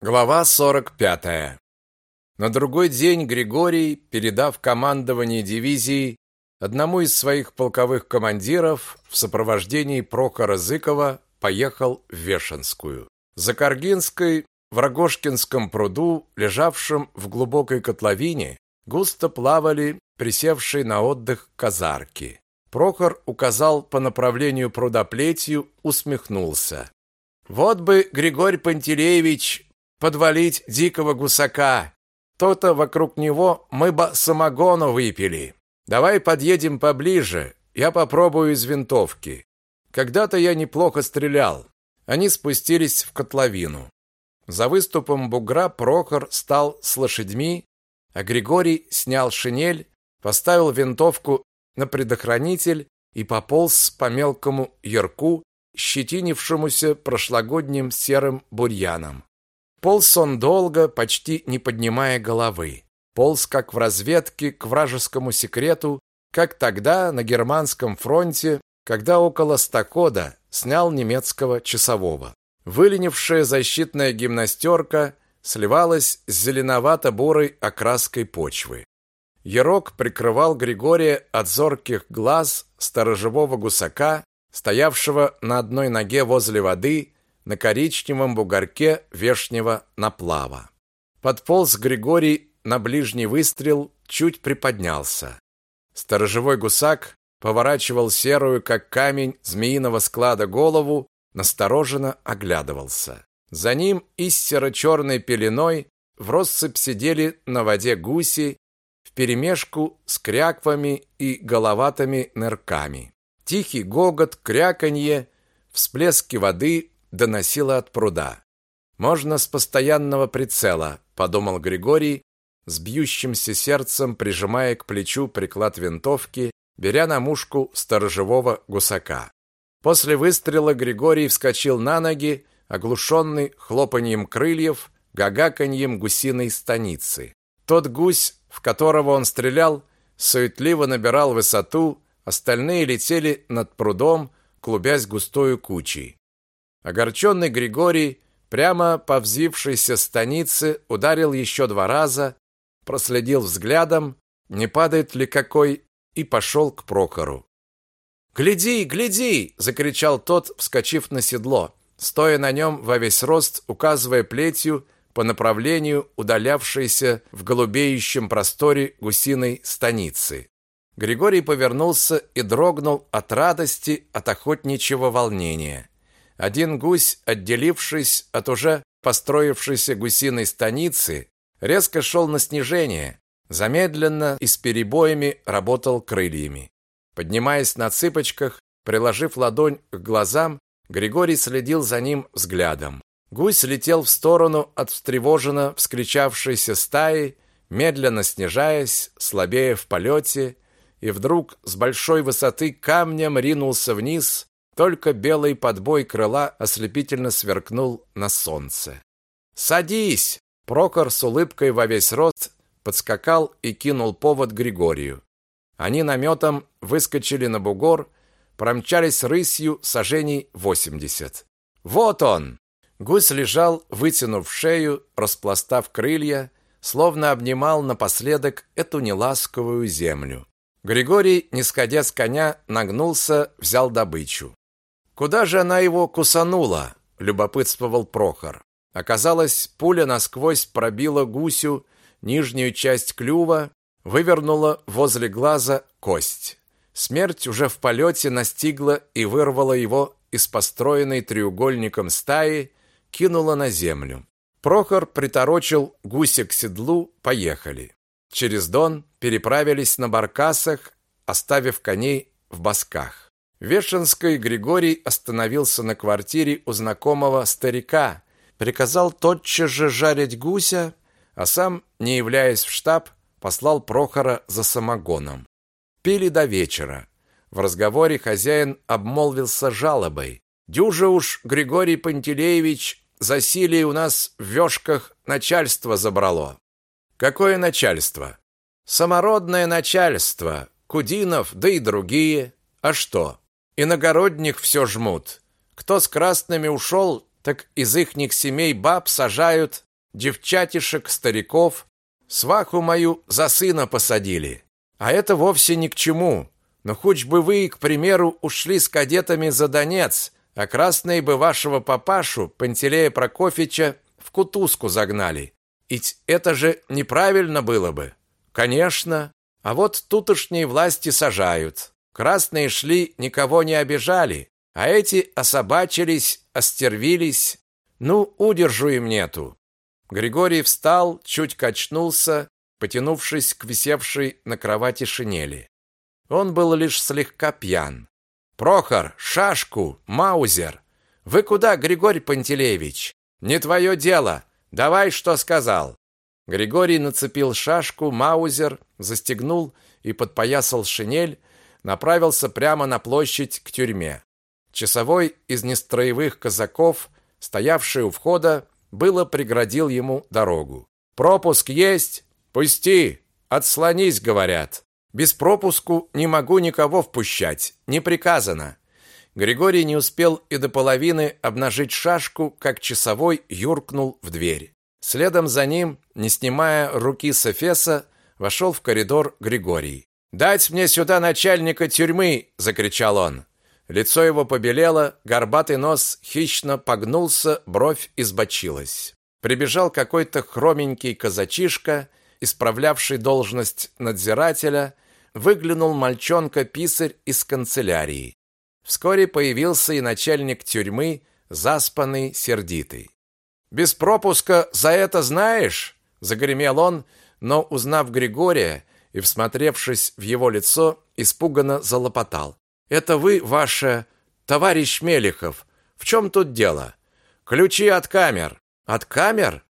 Глава 45. На другой день Григорий, передав командование дивизии одному из своих полковых командиров, в сопровождении Прохора Зыкова поехал в Вешенскую. За Каргинской в Рогожкинском пруду, лежавшем в глубокой котловине, густо плавали присевшие на отдых казарки. Прохор указал по направлению пруда плетью, усмехнулся. Вот бы Григорий Пантелеевич подвалить дикого гусака. То-то вокруг него мы бы самогону выпили. Давай подъедем поближе, я попробую из винтовки. Когда-то я неплохо стрелял. Они спустились в котловину. За выступом бугра Прохор стал с лошадьми, а Григорий снял шинель, поставил винтовку на предохранитель и пополз по мелкому ярку, щетинившемуся прошлогодним серым бурьяном. Полз он долго, почти не поднимая головы. Полз как в разведке к вражескому секрету, как тогда на германском фронте, когда около Стакода снял немецкого часового. Выленившая защитная гимнастерка сливалась с зеленовато-бурой окраской почвы. Ярок прикрывал Григория от зорких глаз сторожевого гусака, стоявшего на одной ноге возле воды на коричневом бугорке вешнего наплава. Подполз Григорий на ближний выстрел, чуть приподнялся. Сторожевой гусак поворачивал серую, как камень, змеиного склада голову, настороженно оглядывался. За ним из серо-черной пеленой в россыпь сидели на воде гуси вперемешку с кряквами и головатыми нырками. Тихий гогот, кряканье, всплески воды доносило от пруда. Можно с постоянного прицела, подумал Григорий, с бьющимся сердцем прижимая к плечу приклад винтовки, беря на мушку сторожевого гусака. После выстрела Григорий вскочил на ноги, оглушенный хлопаньем крыльев, гагаканьем гусиной станицы. Тот гусь, в которого он стрелял, суетливо набирал высоту, остальные летели над прудом, клубясь густою кучей. Огорченный Григорий прямо по взвившейся станице ударил еще два раза, проследил взглядом, не падает ли какой, и пошел к Прокору. «Гляди, гляди!» – закричал тот, вскочив на седло, стоя на нем во весь рост, указывая плетью по направлению удалявшейся в голубеющем просторе гусиной станицы. Григорий повернулся и дрогнул от радости, от охотничьего волнения. Один гусь, отделившись от уже построившейся гусиной станицы, резко шел на снижение, замедленно и с перебоями работал крыльями. Поднимаясь на цыпочках, приложив ладонь к глазам, Григорий следил за ним взглядом. Гусь летел в сторону от встревоженно вскричавшейся стаи, медленно снижаясь, слабея в полете, и вдруг с большой высоты камнем ринулся вниз, только белый подбой крыла ослепительно сверкнул на солнце. «Садись!» Прокор с улыбкой во весь рот подскакал и кинул повод Григорию. Они наметом выскочили на бугор, промчались рысью сажений восемьдесят. «Вот он!» Гусь лежал, вытянув шею, распластав крылья, словно обнимал напоследок эту неласковую землю. Григорий, не сходя с коня, нагнулся, взял добычу. Куда же она его кусанула? любопытствовал Прохор. Оказалось, пуля насквозь пробила гусю нижнюю часть клюва, вывернула возле глаза кость. Смерть уже в полете настигла и вырвала его из построенной треугольником стаи, кинула на землю. Прохор приторочил гуся к седлу, поехали. Через Дон переправились на баркасах, оставив коней в босках. Вешенской Григорий остановился на квартире у знакомого старика, приказал тотчас же жарить гуся, а сам, не являясь в штаб, послал Прохора за самогоном. Пили до вечера. В разговоре хозяин обмолвился жалобой. «Дюже уж, Григорий Пантелеевич, засилие у нас в вёшках начальство забрало». «Какое начальство?» «Самородное начальство. Кудинов, да и другие. А что?» Иногородних все жмут. Кто с красными ушел, так из ихних семей баб сажают, девчатишек, стариков. Сваху мою за сына посадили. А это вовсе ни к чему. Но хоть бы вы, к примеру, ушли с кадетами за Донец, а красные бы вашего папашу, Пантелея Прокофьевича, в кутузку загнали. Ведь это же неправильно было бы. Конечно. А вот тутошние власти сажают. Красные шли, никого не обижали, а эти особачились, остервились. Ну, удержу им нету. Григорий встал, чуть качнулся, потянувшись к висевшей на кровати шинели. Он был лишь слегка пьян. Прохор, шашку, Маузер. Вы куда, Григорий Пантелеевич? Не твое дело. Давай, что сказал. Григорий нацепил шашку, Маузер, застегнул и подпоясал шинель, направился прямо на площадь к тюрьме. Часовой из нестроевых казаков, стоявший у входа, было преградил ему дорогу. Пропуск есть? Пусти. Отслонись, говорят. Без пропуску не могу никого впускать, не приказано. Григорий не успел и до половины обнажить шашку, как часовой юркнул в дверь. Следом за ним, не снимая руки с эфеса, вошел в коридор Григорий. «Дать мне сюда начальника тюрьмы!» – закричал он. Лицо его побелело, горбатый нос хищно погнулся, бровь избочилась. Прибежал какой-то хроменький казачишка, исправлявший должность надзирателя, выглянул мальчонка-писарь из канцелярии. Вскоре появился и начальник тюрьмы, заспанный, сердитый. «Без пропуска за это знаешь?» – загремел он, но, узнав Григория и всмотревшись в его лицо, испуганно залопотал. Это вы, ваше, товарищ Мелихов. В чем тут дело? Ключи от камер. От камер?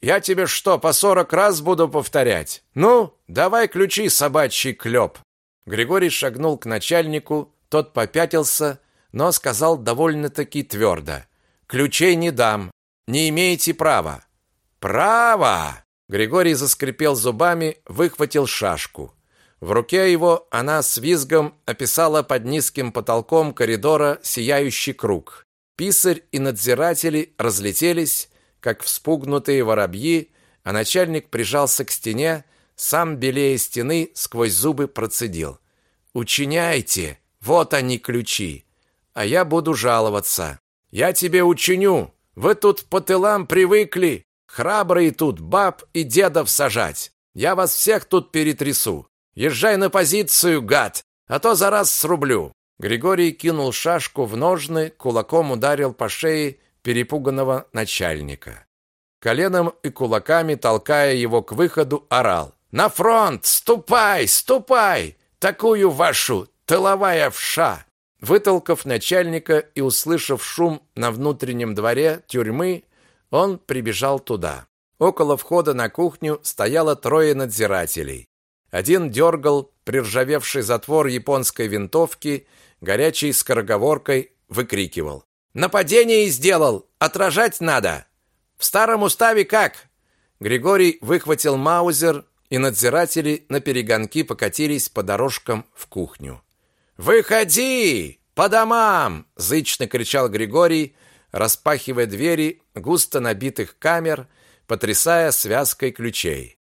Я тебе что, по сорок раз буду повторять? Ну, давай ключи, собачий клеп. Григорий шагнул к начальнику, тот попятился, но сказал довольно-таки твердо. Ключей не дам. Не имеете права. Право! Григорий заскрипел зубами, выхватил шашку. В руке его она с визгом описала под низким потолком коридора сияющий круг. Писарь и надзиратели разлетелись, как вспугнутые воробьи, а начальник прижался к стене, сам белее стены сквозь зубы процедил. «Учиняйте! Вот они ключи! А я буду жаловаться! Я тебе учиню! Вы тут по тылам привыкли! Храбрые тут баб и дедов сажать! Я вас всех тут перетрясу! Езжай на позицию, гад, а то за раз срублю. Григорий кинул шашку в ножны, кулаком ударил по шее перепуганного начальника. Коленом и кулаками, толкая его к выходу, орал: "На фронт, ступай, ступай! Такую вашу тыловая вша!" Вытолкав начальника и услышав шум на внутреннем дворе тюрьмы, он прибежал туда. Около входа на кухню стояло трое надзирателей. Один дергал приржавевший затвор японской винтовки, горячей скороговоркой выкрикивал. «Нападение сделал! Отражать надо!» «В старом уставе как?» Григорий выхватил маузер, и надзиратели на перегонки покатились по дорожкам в кухню. «Выходи! По домам!» – зычно кричал Григорий, распахивая двери густо набитых камер, потрясая связкой ключей.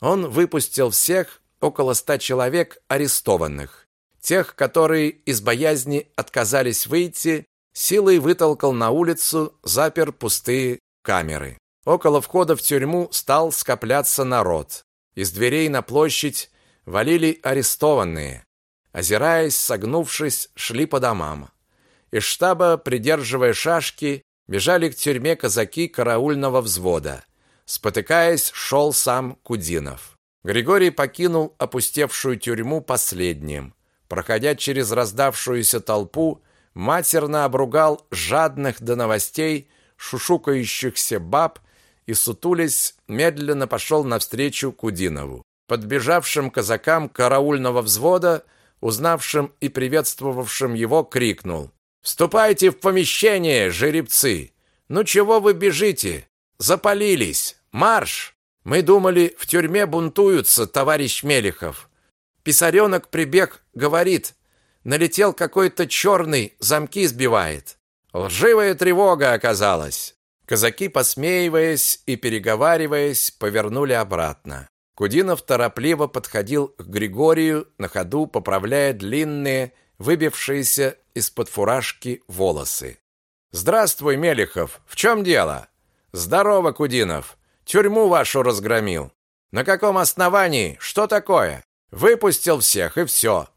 Он выпустил всех, около ста человек арестованных. Тех, которые из боязни отказались выйти, силой вытолкал на улицу, запер пустые камеры. Около входа в тюрьму стал скопляться народ. Из дверей на площадь валили арестованные. Озираясь, согнувшись, шли по домам. Из штаба, придерживая шашки, бежали к тюрьме казаки караульного взвода. Спотыкаясь, шел сам Кудинов. Григорий покинул опустевшую тюрьму последним. Проходя через раздавшуюся толпу, матерно обругал жадных до новостей, шушукающихся баб и, сутулясь, медленно пошел навстречу Кудинову. Подбежавшим казакам караульного взвода, узнавшим и приветствовавшим его, крикнул. «Вступайте в помещение, жеребцы! Ну чего вы бежите? Запалились! Марш! Мы думали, в тюрьме бунтуются, товарищ Мелехов. Писаренок прибег, говорит, налетел какой-то черный, замки сбивает. Лживая тревога оказалась. Казаки, посмеиваясь и переговариваясь, повернули обратно. Кудинов торопливо подходил к Григорию, на ходу поправляя длинные, выбившиеся из-под фуражки волосы. «Здравствуй, Мелехов! В чем дело?» «Здорово, Кудинов! Тюрьму вашу разгромил!» «На каком основании? Что такое?» «Выпустил всех, и все!»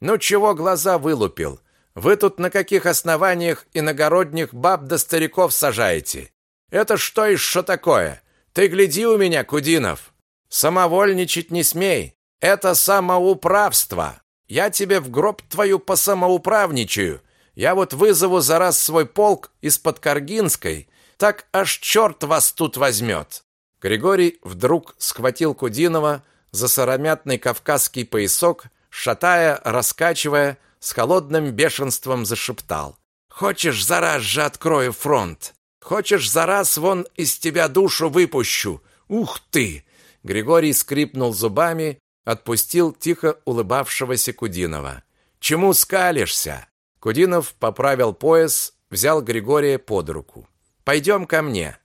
«Ну чего глаза вылупил? Вы тут на каких основаниях иногородних баб да стариков сажаете? Это что еще такое? Ты гляди у меня, Кудинов. Самовольничать не смей. Это самоуправство. Я тебе в гроб твою посамоуправничаю. Я вот вызову за раз свой полк из-под Каргинской, так аж черт вас тут возьмет. Григорий вдруг схватил Кудинова за сыромятный кавказский поясок, шатая, раскачивая, с холодным бешенством зашептал. «Хочешь, зараз же открою фронт? Хочешь, за раз вон из тебя душу выпущу? Ух ты!» Григорий скрипнул зубами, отпустил тихо улыбавшегося Кудинова. «Чему скалишься?» Кудинов поправил пояс, взял Григория под руку. «Пойдем ко мне».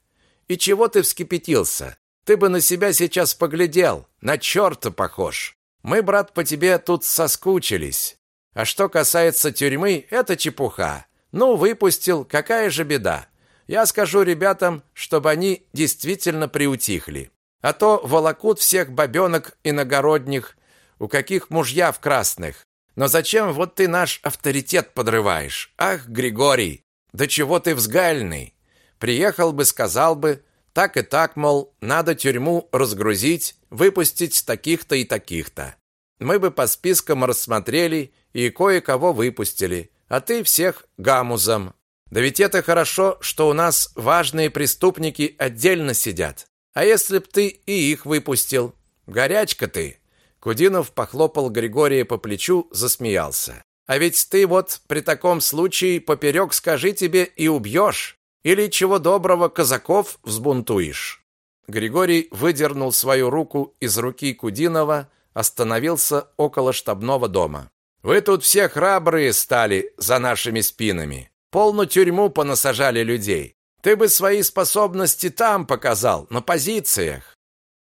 «И чего ты вскипятился? Ты бы на себя сейчас поглядел, на черта похож. Мы, брат, по тебе тут соскучились. А что касается тюрьмы, это чепуха. Ну, выпустил, какая же беда. Я скажу ребятам, чтобы они действительно приутихли. А то волокут всех бабенок иногородних, у каких мужья в красных. Но зачем вот ты наш авторитет подрываешь? Ах, Григорий, да чего ты взгальный? Приехал бы, сказал бы, так и так, мол, надо тюрьму разгрузить, выпустить таких-то и таких-то. Мы бы по спискам рассмотрели и кое-кого выпустили, а ты всех гамузом. Да ведь это хорошо, что у нас важные преступники отдельно сидят. А если б ты и их выпустил? Горячка ты. Кудинов похлопал Григория по плечу, засмеялся. А ведь ты вот при таком случае поперек скажи тебе и убьешь. Или чего доброго казаков взбунтуешь. Григорий выдернул свою руку из руки Кудинова, остановился около штабного дома. Вы тут все храбрые стали за нашими спинами. Полную тюрьму понасажали людей. Ты бы свои способности там показал, на позициях.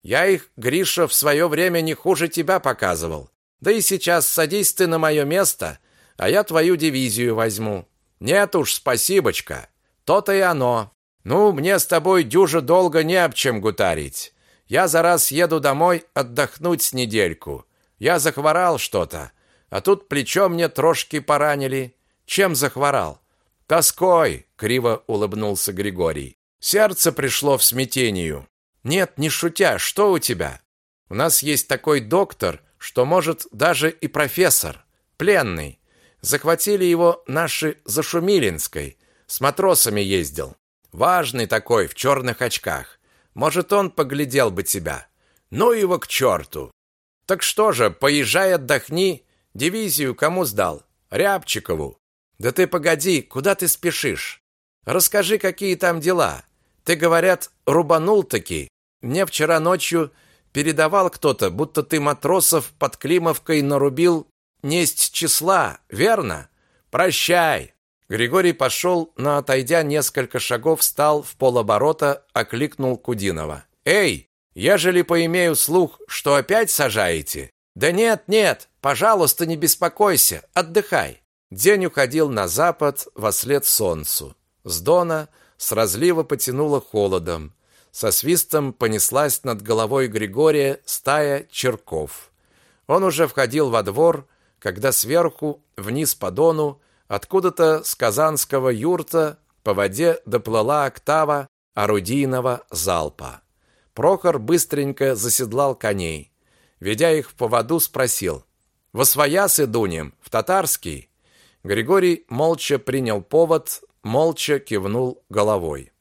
Я их, Гриша, в свое время не хуже тебя показывал. Да и сейчас садись ты на мое место, а я твою дивизию возьму. Нет уж, спасибочка. То-то и оно. Ну, мне с тобой дюже долго не об чем гутарить. Я за раз еду домой отдохнуть с недельку. Я захворал что-то. А тут плечо мне трошки поранили. Чем захворал? Тоской, криво улыбнулся Григорий. Сердце пришло в смятению. Нет, не шутя, что у тебя? У нас есть такой доктор, что может даже и профессор, пленный. Захватили его наши за Шумилинской, с матросами ездил. Важный такой, в черных очках. Может, он поглядел бы тебя. Ну его к черту. Так что же, поезжай отдохни, Дивизию кому сдал? Рябчикову. Да ты погоди, куда ты спешишь? Расскажи, какие там дела. Ты, говорят, рубанул таки. Мне вчера ночью передавал кто-то, будто ты матросов под Климовкой нарубил несть числа, верно? Прощай. Григорий пошел, но отойдя несколько шагов, встал в полоборота, окликнул Кудинова. Эй, ежели поимею слух, что опять сажаете? Да нет, нет, пожалуйста, не беспокойся, отдыхай. День уходил на запад во след солнцу. С дона с разлива потянуло холодом. Со свистом понеслась над головой Григория стая черков. Он уже входил во двор, когда сверху, вниз по дону, откуда-то с казанского юрта по воде доплыла октава орудийного залпа. Прохор быстренько заседлал коней ведя их в поводу, спросил: "Во своясы дунем, в татарский?" Григорий молча принял повод, молча кивнул головой.